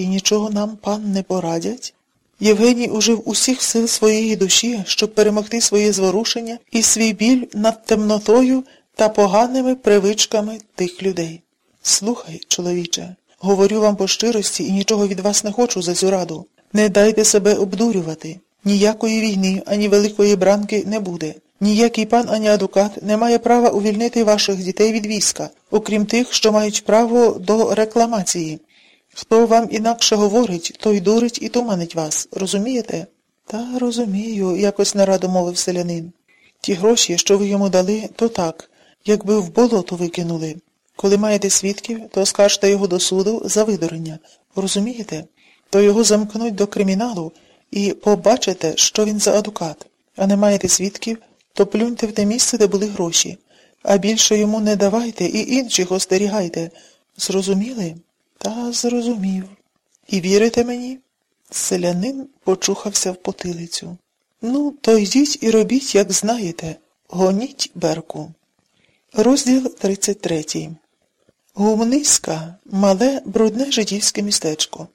І нічого нам, пан, не порадять? Євгеній ужив усіх сил своєї душі, щоб перемогти своє зворушення і свій біль над темнотою та поганими привичками тих людей. Слухай, чоловіче, говорю вам по щирості і нічого від вас не хочу за цю раду. Не дайте себе обдурювати. Ніякої війни, ані великої бранки не буде. Ніякий пан, ані адвокат не має права увільнити ваших дітей від війська, окрім тих, що мають право до рекламації. Хто вам інакше говорить, той дурить і туманить вас, розумієте? Та розумію, якось нараду мовив селянин. Ті гроші, що ви йому дали, то так, якби в болото викинули. Коли маєте свідків, то скажете його до суду за видурення. Розумієте? То його замкнуть до криміналу і побачите, що він за адвокат. А не маєте свідків, то плюньте в те місце, де були гроші. А більше йому не давайте і інших остерігайте. Зрозуміли? Та зрозумів. І вірите мені? Селянин почухався в потилицю. Ну, то йдіть і робіть, як знаєте. Гоніть берку. Розділ 33 Гумниська мале, брудне жидівське містечко.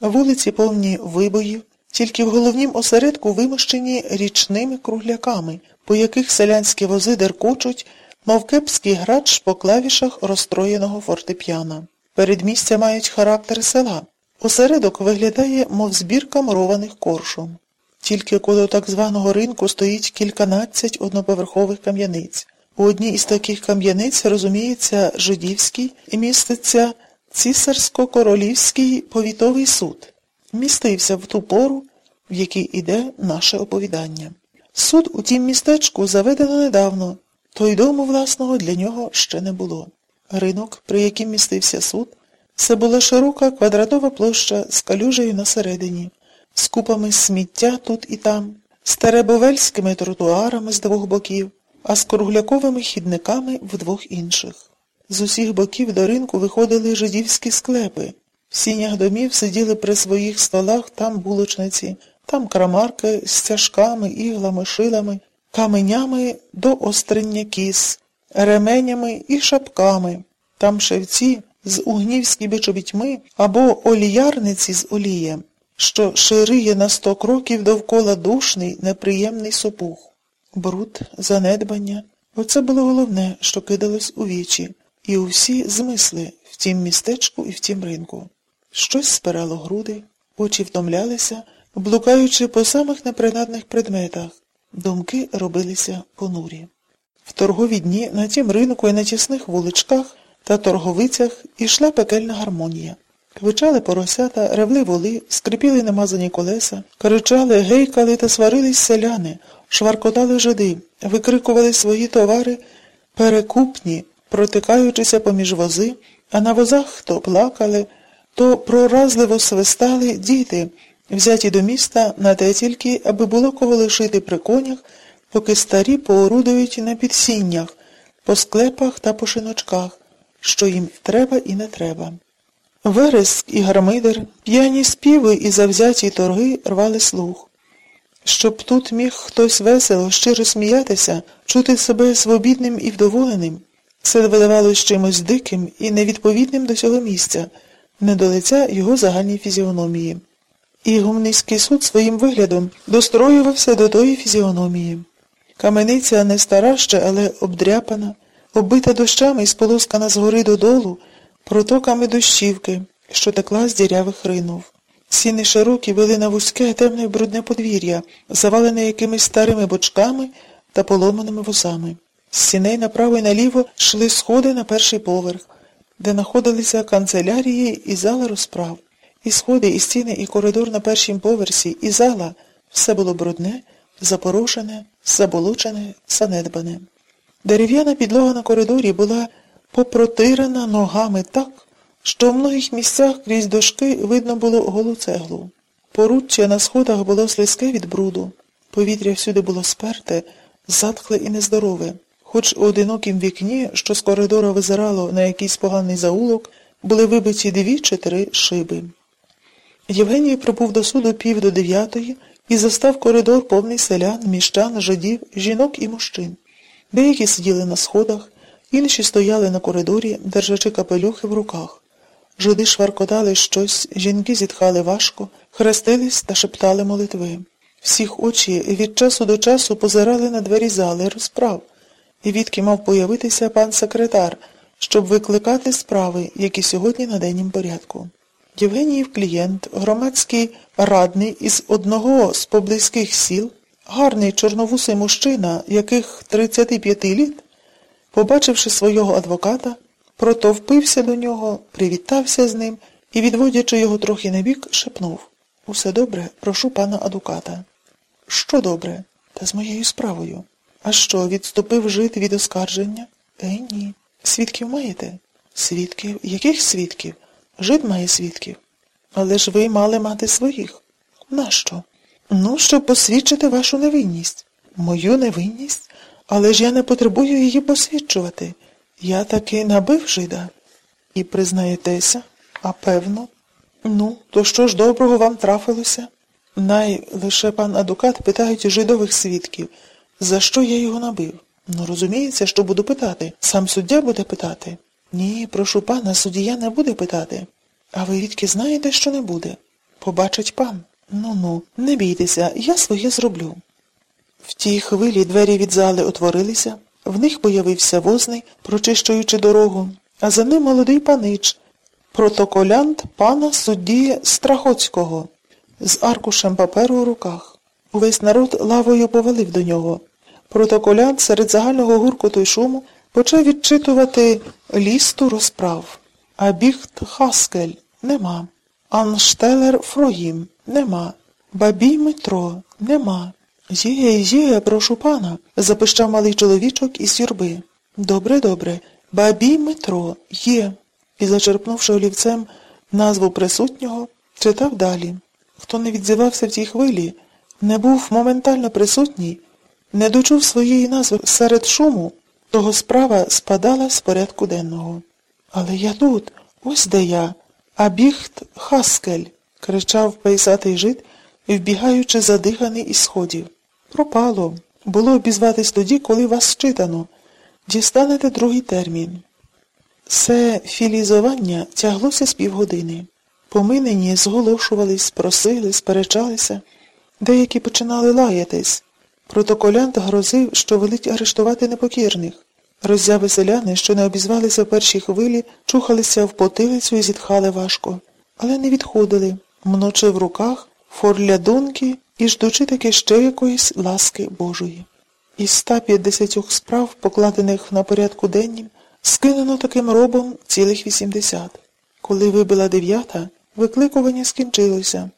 Вулиці повні вибоїв, тільки в головнім осередку вимощені річними кругляками, по яких селянські вози деркочуть, мов кепський грач по клавішах розстроєного фортепіана. Передмістя мають характер села. Осередок виглядає, мов збірка мурованих коршем. Тільки коло так званого ринку стоїть кільканадцять одноповерхових кам'яниць. У одній із таких кам'яниць, розуміється, жидівській і міститься цісарсько-королівський повітовий суд. Містився в ту пору, в якій іде наше оповідання. Суд у тім містечку заведено недавно, то й дому власного для нього ще не було. Ринок, при яким містився суд, це була широка квадратова площа з калюжею на середині, з купами сміття тут і там, з теребовельськими тротуарами з двох боків, а з кругляковими хідниками в двох інших. З усіх боків до ринку виходили жидівські склепи. В сінях домів сиділи при своїх столах там булочниці, там крамарки з цяжками, іглами, шилами, каменями до острення кіз, ременями і шапками, там шевці з угнівськими чобітьми або оліярниці з олієм, що шириє на сто кроків довкола душний, неприємний сопух. Бруд, занедбання оце було головне, що кидалось у вічі, і усі змисли в тім містечку і в тім ринку. Щось спирало груди, очі втомлялися, блукаючи по самих непринадних предметах, думки робилися понурі. В торгові дні на тім ринку і на тісних вуличках та торговицях ішла пекельна гармонія. Квичали поросята, ревли воли, скрипіли намазані колеса, кричали, гейкали та сварились селяни, шваркотали жиди, викрикували свої товари перекупні, протикаючися поміж вози, а на возах то плакали, то проразливо свистали діти, взяті до міста на те тільки, аби було кого лишити при конях, поки старі поорудують на підсіннях, по склепах та по шиночках, що їм треба і не треба. Вереск і гармидер, п'яні співи і завзяті торги рвали слух. Щоб тут міг хтось весело, щиро сміятися, чути себе свобідним і вдоволеним, це видавалось чимось диким і невідповідним до цього місця, не до лиця його загальній фізіономії. І гумницький суд своїм виглядом достроювався до тої фізіономії. Камениця не стара ще, але обдряпана, оббита дощами і сполоскана згори додолу, протоками дощівки, що текла з дірявих ринув. Сіни широкі вели на вузьке, темне брудне подвір'я, завалене якимись старими бочками та поломаними возами. З сіней направо і наліво йшли сходи на перший поверх, де знаходилися канцелярії і зала розправ. І сходи, і стіни, і коридор на першім поверсі, і зала все було брудне, запорошене, заболочене, занедбане. Дерев'яна підлога на коридорі була попротирана ногами так, що в многих місцях крізь дошки видно було голу цеглу. Поруччя на сходах було слизьке від бруду. Повітря всюди було сперте, затхле і нездорове. Хоч у одинокім вікні, що з коридора визирало на якийсь поганий заулок, були вибиті дві чи три шиби. Євгеній прибув до суду пів до дев'ятої і застав коридор повний селян, міщан, жидів, жінок і мужчин. Деякі сиділи на сходах, інші стояли на коридорі, держачи капелюхи в руках. Жиди шваркотали щось, жінки зітхали важко, хрестились та шептали молитви. Всіх очі від часу до часу позирали на двері зали розправ, і відки мав появитися пан секретар, щоб викликати справи, які сьогодні на деннім порядку. Євгеніїв клієнт, громадський радний із одного з поблизьких сіл, гарний чорновусий мужчина, яких 35 літ, побачивши свого адвоката, протовпився до нього, привітався з ним і, відводячи його трохи набік, шепнув Усе добре, прошу пана адвоката. Що добре? Та з моєю справою. А що, відступив жит від оскарження? Е, ні. Свідків маєте? Свідків? Яких свідків? Жид має свідків. Але ж ви мали мати своїх. Нащо? Ну, щоб посвідчити вашу невинність. Мою невинність? Але ж я не потребую її посвідчувати. Я таки набив жида. І признаєтеся, а певно. Ну, то що ж доброго вам трафилося? Най лише пан адвокат питають жидових свідків, за що я його набив. Ну, розуміється, що буду питати. Сам суддя буде питати. Ні, прошу пана, суддя не буде питати. А ви відки знаєте, що не буде? Побачить пан. Ну ну, не бійтеся, я своє зроблю. В тій хвилі двері від зали отворилися, в них появився возний, прочищуючи дорогу, а за ним молодий панич, протоколянт пана судді Страхоцького, з аркушем паперу у руках. Увесь народ лавою повалив до нього. Протоколянт серед загального гуркоту й шуму почав відчитувати лісту розправ. А Біхт Хаскель нема. Анштелер Фроїм нема. Бабій Метро нема. Є, є, прошу пана, запищав малий чоловічок із юрби. Добре, добре. Бабій Метро є. І, зачерпнувши олівцем назву присутнього, читав далі. Хто не відзивався в тій хвилі, не був моментально присутній, не дочув своєї назви серед шуму, того справа спадала з порядку денного. Але я тут, ось де я, а біхт Хаскель, кричав пейсатий жид, вбігаючи задиханий із сходів. Пропало. Було обізватись тоді, коли вас читано. Дістанете другий термін. Це філізування тяглося з півгодини. Поминені зголошувались, просили, сперечалися. Деякі починали лаятись. Протоколянт грозив, що велить арештувати непокірних. Роззяви селяни, що не обізвалися в першій хвилі, чухалися в потилицю і зітхали важко, але не відходили, мночи в руках форлядунки і ждучи таки ще якоїсь ласки Божої. Із 150 справ, покладених на порядку деннім, скинено таким робом цілих 80. Коли вибила дев'ята, викликування скінчилося.